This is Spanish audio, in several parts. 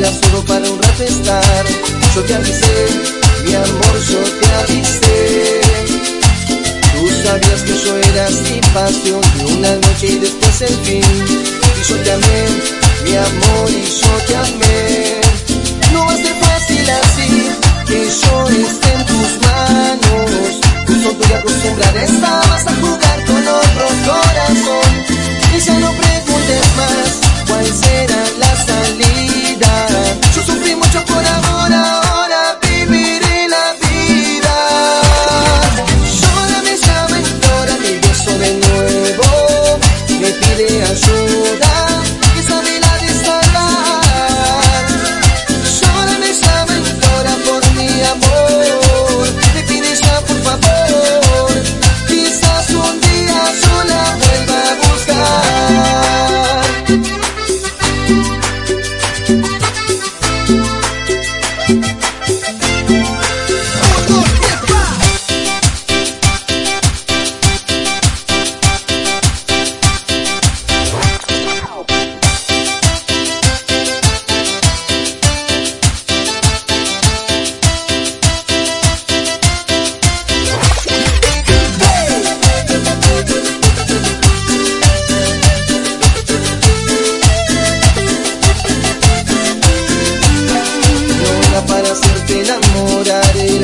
vida solo para un rato estar. Yo te avisé, mi amor, yo te avisé. Tú sabías que yo era sin pasión de una noche y después el fin. Y yo te amé, mi amor, y yo te amé. me ajuda.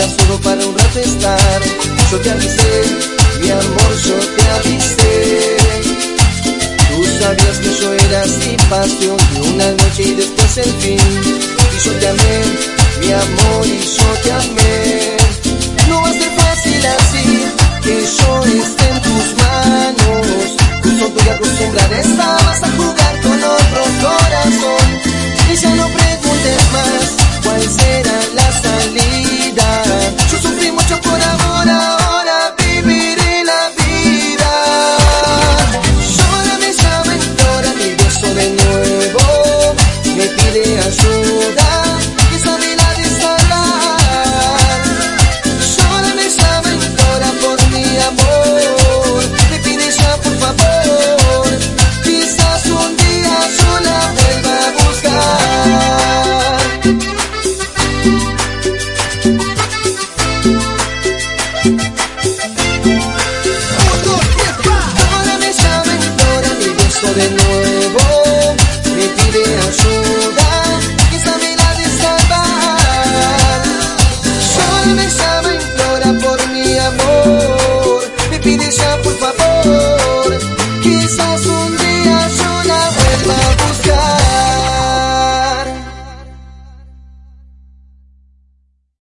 solo para un ratestar. Yo te avisé, mi amor, yo te avisé. Tú sabías que yo era sin pasión de una noche y después el fin. Y yo te amé, mi amor, y yo te amé. No va a ser fácil así, que yo esté en tus manos. Justo voy a acostumbrar a estar. Ahora me saben, ahora mi beso de nuevo me pide azul.